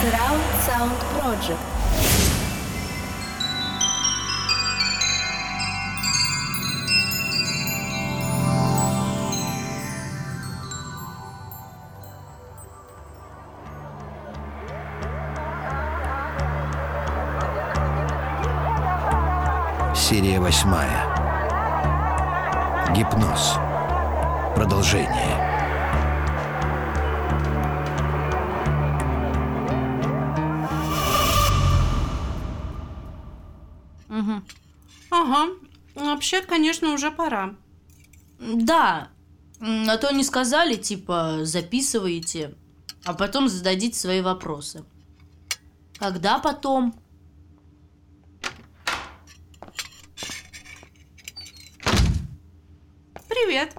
Surround Sound. Серия восьмая. Гипноз. Продолжение. Ага, вообще, конечно, уже пора. Да, а то не сказали, типа, записываете, а потом зададите свои вопросы. Когда потом? Привет.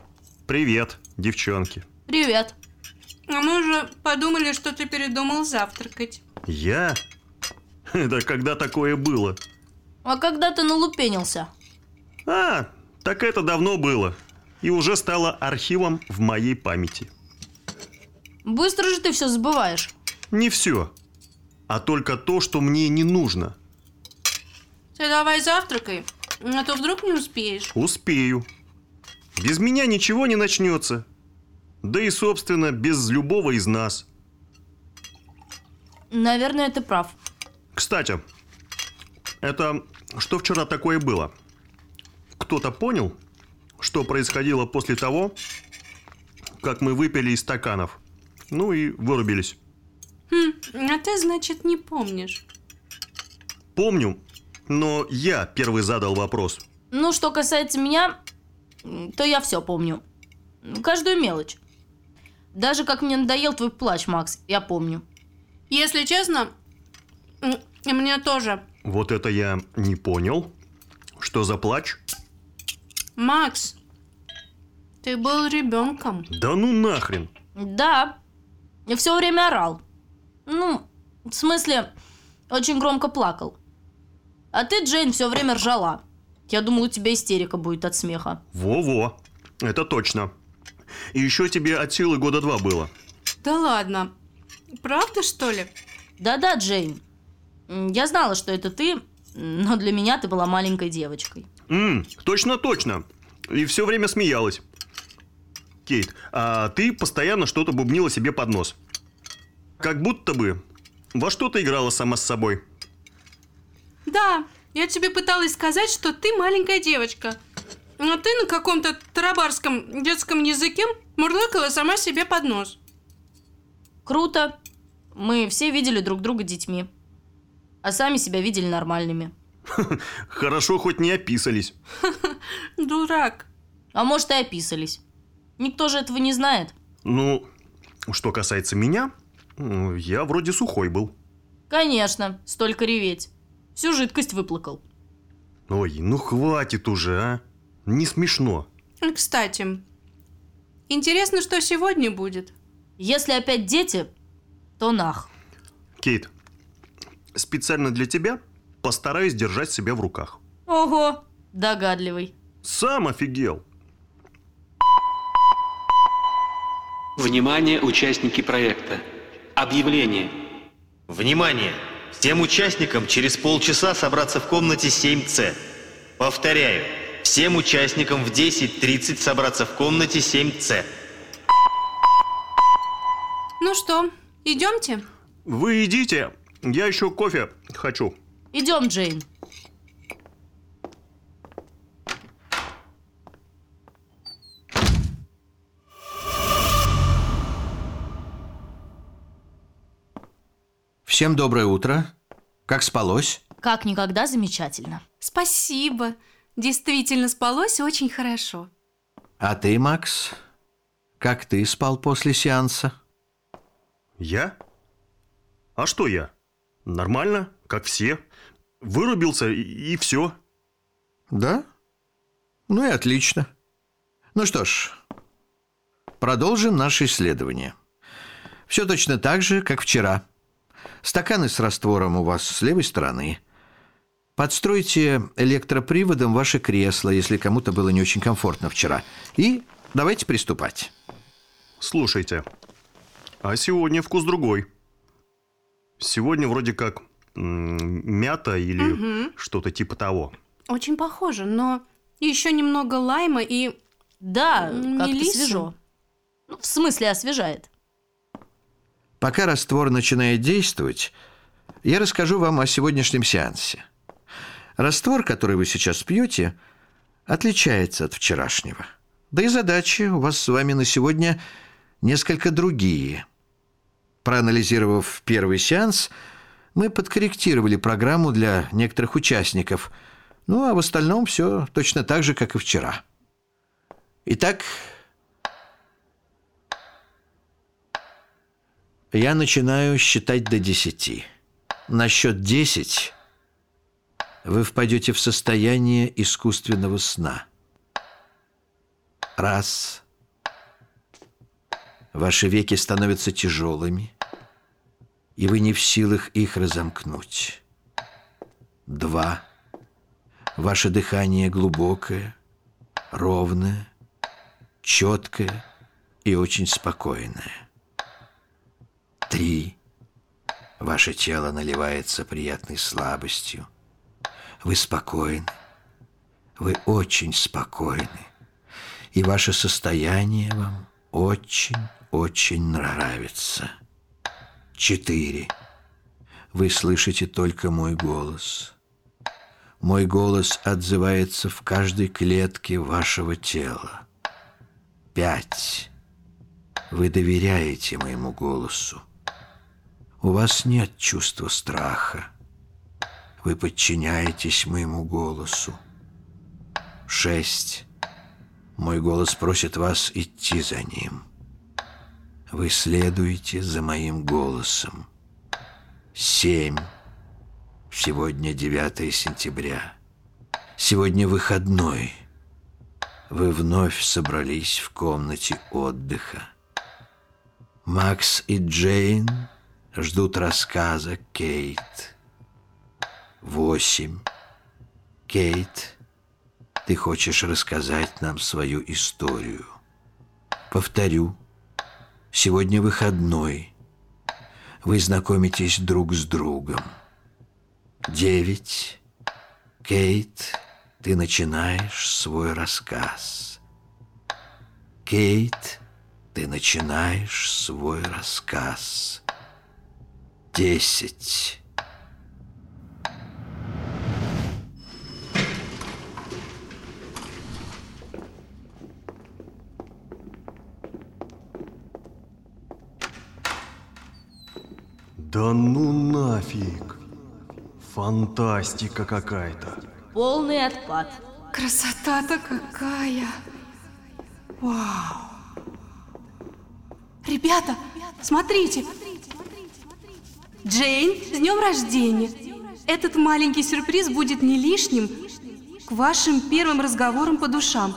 Привет, девчонки. Привет. А мы уже подумали, что ты передумал завтракать. Я? Да когда такое было? А когда ты налупенился? А, так это давно было. И уже стало архивом в моей памяти. Быстро же ты все забываешь. Не все, а только то, что мне не нужно. Ты давай завтракай, а то вдруг не успеешь. Успею. Без меня ничего не начнется. Да и, собственно, без любого из нас. Наверное, ты прав. Кстати, это что вчера такое было? Кто-то понял, что происходило после того, как мы выпили из стаканов? Ну и вырубились. Хм, а ты, значит, не помнишь. Помню, но я первый задал вопрос. Ну, что касается меня, то я все помню. Каждую мелочь. Даже как мне надоел твой плач, Макс, я помню. Если честно, мне тоже. Вот это я не понял. Что за плач? Макс, ты был ребенком. Да ну нахрен. Да, я все время орал. Ну, в смысле, очень громко плакал. А ты, Джейн, все время ржала. Я думал, у тебя истерика будет от смеха. Во-во, это точно. И еще тебе от силы года два было. Да ладно. Правда, что ли? Да-да, Джейн. Я знала, что это ты, но для меня ты была маленькой девочкой. Ммм, точно-точно. И все время смеялась. Кейт, а ты постоянно что-то бубнила себе под нос. Как будто бы во что-то играла сама с собой. Да, я тебе пыталась сказать, что ты маленькая девочка. А ты на каком-то тарабарском детском языке мурлыкала сама себе под нос. Круто. Мы все видели друг друга детьми. А сами себя видели нормальными. Хорошо, хоть не описались. Дурак. А может и описались. Никто же этого не знает. Ну, что касается меня, я вроде сухой был. Конечно, столько реветь. Всю жидкость выплакал. Ой, ну хватит уже, а. Не смешно. Кстати, интересно, что сегодня будет. Если опять дети, то нах. Кейт, специально для тебя постараюсь держать себя в руках. Ого, догадливый. Сам офигел. Внимание, участники проекта. Объявление. Внимание! Всем участникам через полчаса собраться в комнате 7С. Повторяю, всем участникам в 10.30 собраться в комнате 7С. Ну что, идемте? Вы идите, я еще кофе хочу. Идем, Джейн. Всем доброе утро. Как спалось? Как никогда замечательно. Спасибо. Действительно спалось очень хорошо. А ты, Макс? Как ты спал после сеанса? Я? А что я? Нормально, как все. Вырубился и, и все. Да? Ну и отлично. Ну что ж, продолжим наше исследование. Все точно так же, как вчера. Стаканы с раствором у вас с левой стороны. Подстройте электроприводом ваше кресло, если кому-то было не очень комфортно вчера. И давайте приступать. Слушайте, А сегодня вкус другой. Сегодня вроде как м, мята или что-то типа того. Очень похоже, но еще немного лайма и... Да, как-то свежо. Ну, в смысле освежает. Пока раствор начинает действовать, я расскажу вам о сегодняшнем сеансе. Раствор, который вы сейчас пьете, отличается от вчерашнего. Да и задачи у вас с вами на сегодня несколько другие. Проанализировав первый сеанс, мы подкорректировали программу для некоторых участников. Ну, а в остальном все точно так же, как и вчера. Итак, Я начинаю считать до десяти. На счет десять вы впадете в состояние искусственного сна. Раз. Ваши веки становятся тяжелыми, и вы не в силах их разомкнуть. Два. Ваше дыхание глубокое, ровное, четкое и очень спокойное. Три. Ваше тело наливается приятной слабостью. Вы спокойны. Вы очень спокойны. И ваше состояние вам очень-очень нравится. Четыре. Вы слышите только мой голос. Мой голос отзывается в каждой клетке вашего тела. Пять. Вы доверяете моему голосу. У вас нет чувства страха. Вы подчиняетесь моему голосу. Шесть. Мой голос просит вас идти за ним. Вы следуете за моим голосом. Семь. Сегодня 9 сентября. Сегодня выходной. Вы вновь собрались в комнате отдыха. Макс и Джейн ждут рассказа Кейт. Восемь. Кейт, ты хочешь рассказать нам свою историю. Повторю, сегодня выходной. Вы знакомитесь друг с другом. Девять. Кейт, ты начинаешь свой рассказ. Кейт, ты начинаешь свой рассказ. Десять. Да ну нафиг. Фантастика какая-то. Полный отпад. Красота-то какая! Вау! Ребята, смотрите! Джейн, с днем рождения! Этот маленький сюрприз будет не лишним к вашим первым разговорам по душам.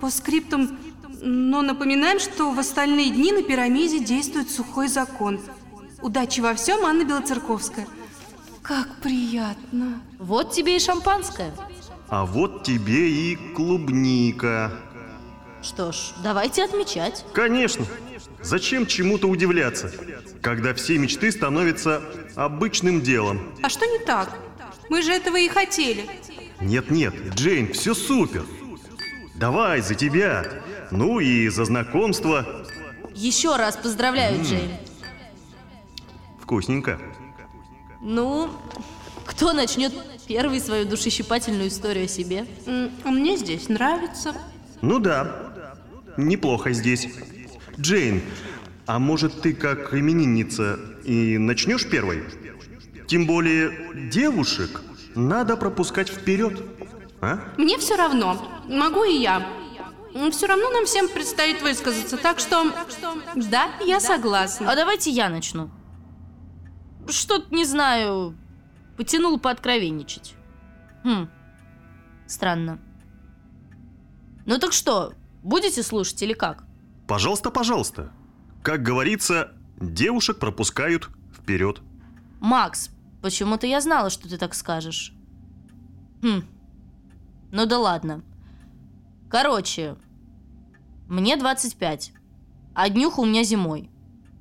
По скриптам, но напоминаем, что в остальные дни на пирамиде действует сухой закон. Удачи во всем, Анна Белоцерковская. Как приятно. Вот тебе и шампанское. А вот тебе и клубника. Что ж, давайте отмечать. Конечно. Зачем чему-то удивляться, когда все мечты становятся обычным делом? А что не так? Мы же этого и хотели. Нет-нет, Джейн, все супер. Давай, за тебя. Ну и за знакомство. Еще раз поздравляю, Джейн. Вкусненько. Ну, кто начнет первый свою душещипательную историю о себе? А мне здесь нравится. Ну да, неплохо здесь. Джейн, а может ты как именинница и начнешь первой? Тем более девушек надо пропускать вперед. А? Мне все равно. Могу и я. Все равно нам всем предстоит высказаться, так что... Да, я согласна. А давайте я начну. Что-то, не знаю, потянул пооткровенничать. Хм, странно. Ну так что, будете слушать или как? Пожалуйста, пожалуйста. Как говорится, девушек пропускают вперед. Макс, почему-то я знала, что ты так скажешь. Хм, ну да ладно. Короче, мне 25, а днюха у меня зимой.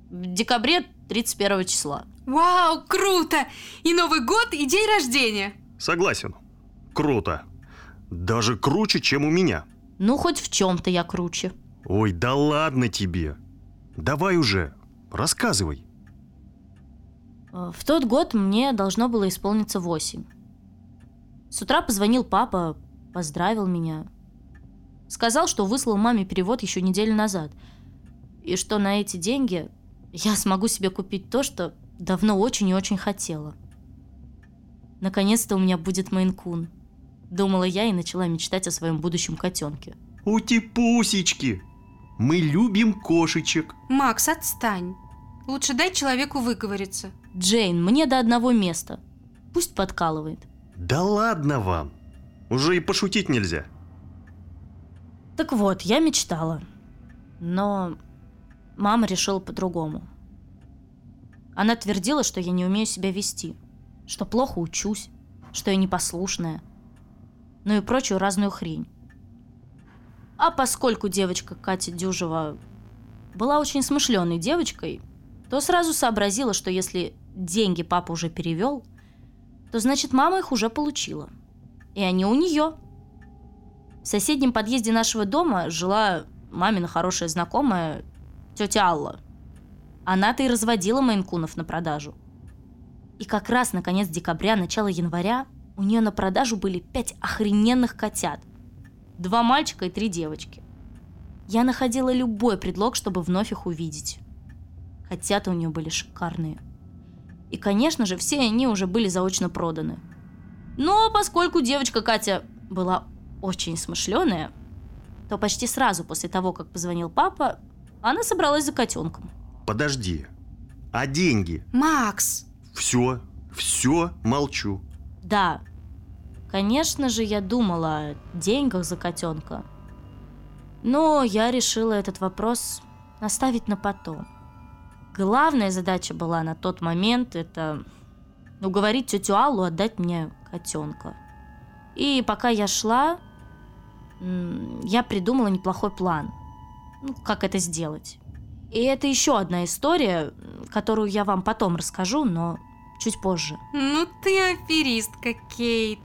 в декабре 31 числа. Вау, круто! И Новый год, и день рождения. Согласен. Круто. Даже круче, чем у меня. Ну, хоть в чем-то я круче. Ой, да ладно тебе. Давай уже, рассказывай. Э, В тот год мне должно было исполниться 8. С утра позвонил папа, поздравил меня. Сказал, что выслал маме перевод еще неделю назад. И что на эти деньги я смогу себе купить то, что давно очень и очень хотела. Наконец-то у меня будет Мейн-кун. Думала я и начала мечтать о своем будущем котенке. Ути-пусечки. Мы любим кошечек. Макс, отстань. Лучше дай человеку выговориться. Джейн, мне до одного места. Пусть подкалывает. Да ладно вам. Уже и пошутить нельзя. Так вот, я мечтала. Но мама решила по-другому. Она твердила, что я не умею себя вести, что плохо учусь, что я непослушная, ну и прочую разную хрень. А поскольку девочка Катя Дюжева была очень смышленой девочкой, то сразу сообразила, что если деньги папа уже перевел, то значит мама их уже получила. И они у нее. В соседнем подъезде нашего дома жила мамина хорошая знакомая тетя Алла. Она-то и разводила мейнкунов на продажу. И как раз на конец декабря, начало января у нее на продажу были пять охрененных котят. Два мальчика и три девочки. Я находила любой предлог, чтобы вновь их увидеть. Котята у нее были шикарные. И, конечно же, все они уже были заочно проданы. Но поскольку девочка Катя была очень смышленая, то почти сразу после того, как позвонил папа, она собралась за котенком. Подожди. А деньги? Макс, Все, все, молчу. Да, конечно же, я думала о деньгах за котенка. Но я решила этот вопрос оставить на потом. Главная задача была на тот момент это уговорить тетю Аллу отдать мне котенка. И пока я шла, я придумала неплохой план. Ну, как это сделать. И это еще одна история, которую я вам потом расскажу, но чуть позже. ну ты аферистка, Кейт.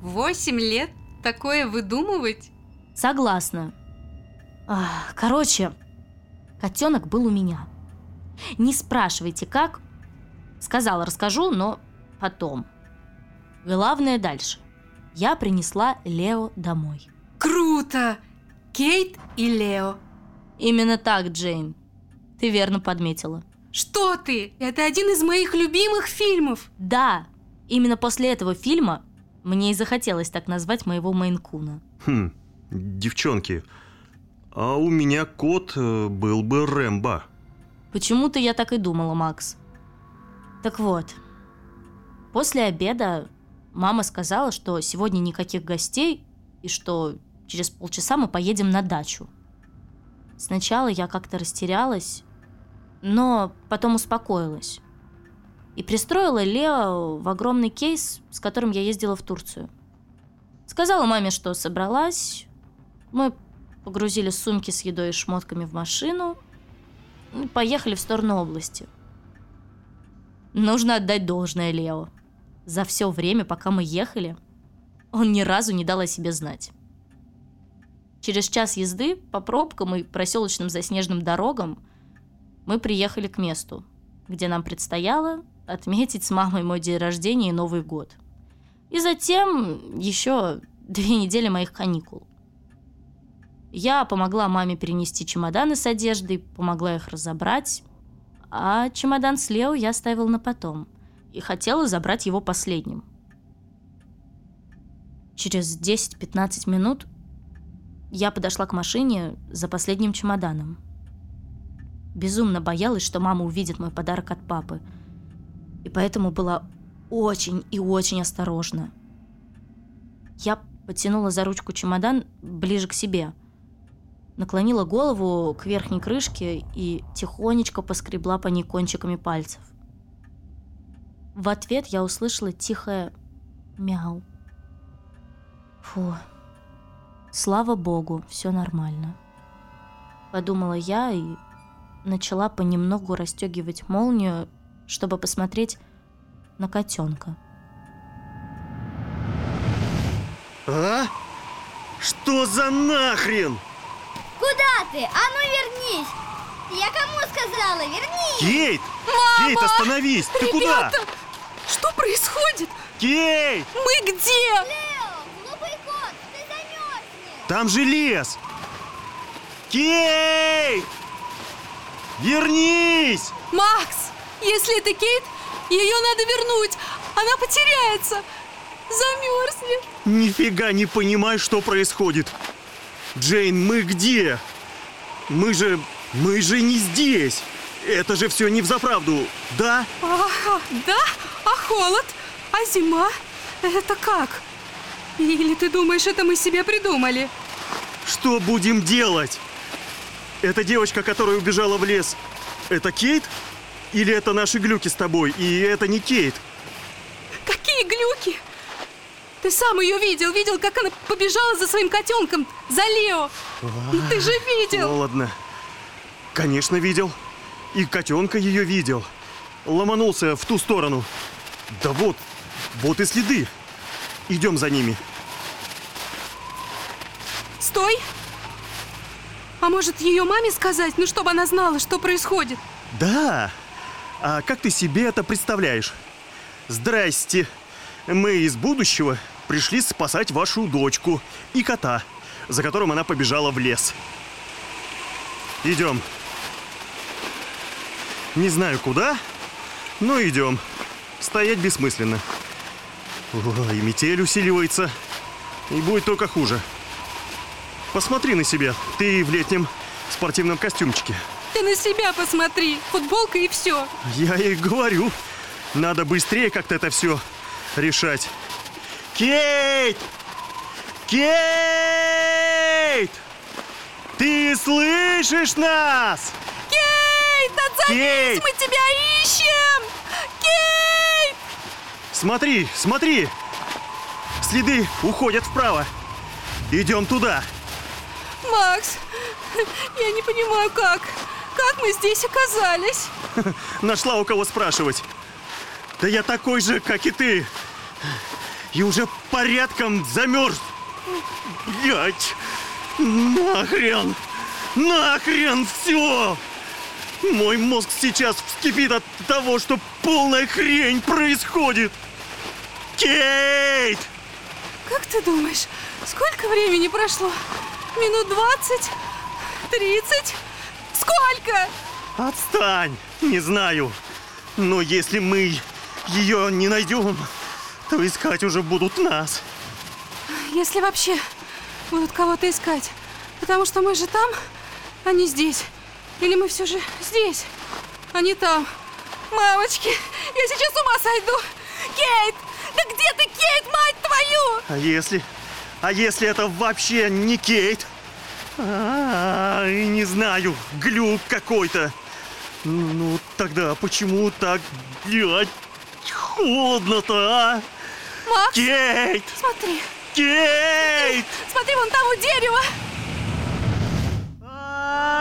Восемь лет такое выдумывать? Согласна. Короче, котенок был у меня. Не спрашивайте, как. Сказала, расскажу, но потом. Главное дальше. Я принесла Лео домой. Круто! Кейт и Лео. Именно так, Джейн. Ты верно подметила. Что ты? Это один из моих любимых фильмов. Да, именно после этого фильма мне и захотелось так назвать моего Мейнкуна. Хм, девчонки, а у меня кот э, был бы Рэмбо. Почему-то я так и думала, Макс. Так вот, после обеда мама сказала, что сегодня никаких гостей и что через полчаса мы поедем на дачу. Сначала я как-то растерялась, но потом успокоилась. И пристроила Лео в огромный кейс, с которым я ездила в Турцию. Сказала маме, что собралась. Мы погрузили сумки с едой и шмотками в машину и поехали в сторону области. Нужно отдать должное Лео. За все время, пока мы ехали, он ни разу не дал о себе знать. Через час езды по пробкам и проселочным заснеженным дорогам мы приехали к месту, где нам предстояло отметить с мамой мой день рождения и Новый год. И затем еще две недели моих каникул. Я помогла маме перенести чемоданы с одеждой, помогла их разобрать, а чемодан с Лео я оставила на потом и хотела забрать его последним. Через 10-15 минут я подошла к машине за последним чемоданом. Безумно боялась, что мама увидит мой подарок от папы. И поэтому была очень и очень осторожна. Я потянула за ручку чемодан ближе к себе. Наклонила голову к верхней крышке и тихонечко поскребла по ней кончиками пальцев. В ответ я услышала тихое мяу. Фу, слава богу, все нормально. Подумала я и начала понемногу расстегивать молнию, чтобы посмотреть на котенка. А? Что за нахрен? Куда ты? А ну вернись! Я кому сказала? Вернись! Кейт! Кейт, остановись! Ты куда? Что происходит? Кейт! Мы где? Лео, глупый кот, ты замерзнешь! Там же лес! Кейт! Вернись! Макс, если это Кейт, ее надо вернуть. Она потеряется. Замерзнет. Нифига не понимаю, что происходит. Джейн, мы где? Мы же... мы же не здесь. Это же все не взаправду, да? А, да? А холод? А зима? Это как? Или ты думаешь, это мы себе придумали? Что будем делать? Эта девочка, которая убежала в лес, это Кейт? Или это наши глюки с тобой, и это не Кейт? Какие глюки? Ты сам ее видел, видел, как она побежала за своим котенком, за Лео. Ты же видел. Холодно. Конечно, видел. И котенка ее видел. Ломанулся в ту сторону. Да вот, вот и следы. Идем за ними. Стой! А может, ее маме сказать, ну, чтобы она знала, что происходит? Да. А как ты себе это представляешь? Здрасте. Мы из будущего пришли спасать вашу дочку и кота, за которым она побежала в лес. Идем. Не знаю куда, но идем. Стоять бессмысленно. Ой, метель усиливается. И будет только хуже. Посмотри на себя. Ты в летнем спортивном костюмчике. Ты на себя посмотри, футболка и все. Я и говорю. Надо быстрее как-то это все решать. Кейт! Кейт! Ты слышишь нас? Кейт, отзовись, Кейт! мы тебя ищем! Смотри, смотри! Следы уходят вправо. Идем туда. Макс, я не понимаю, как. Как мы здесь оказались? Нашла у кого спрашивать. Да я такой же, как и ты. И уже порядком замерз. Блять. Нахрен. Нахрен все. Мой мозг сейчас вскипит от того, что полная хрень происходит. Кейт! Как ты думаешь, сколько времени прошло? Минут двадцать? Тридцать? Сколько? Отстань! Не знаю. Но если мы ее не найдем, то искать уже будут нас. Если вообще будут кого-то искать. Потому что мы же там, а не здесь. Или мы все же здесь, а не там. Мамочки, я сейчас с ума сойду. Кейт! Да где ты, Кейт, мать твою? А если... А если это вообще не Кейт? А, не знаю, глюк какой-то. Ну, тогда почему так, блядь, холодно-то, а? Макс, Кейт! смотри, Кейт! смотри, вон там у дерева.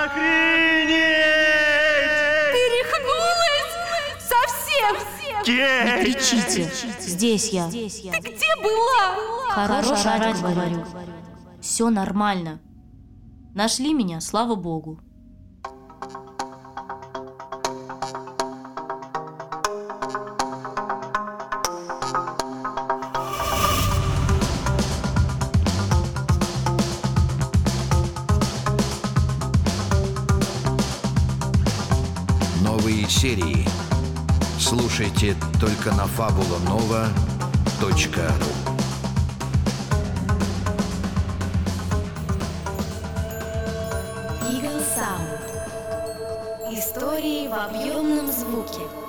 Охренеть! Совсем? Кейт! Кричите, здесь я. Ты где была? Хорош орать, говорю. Все нормально. Нашли меня, слава богу. Новые серии слушайте только на fabulanova.ru. Истории в объемном звуке.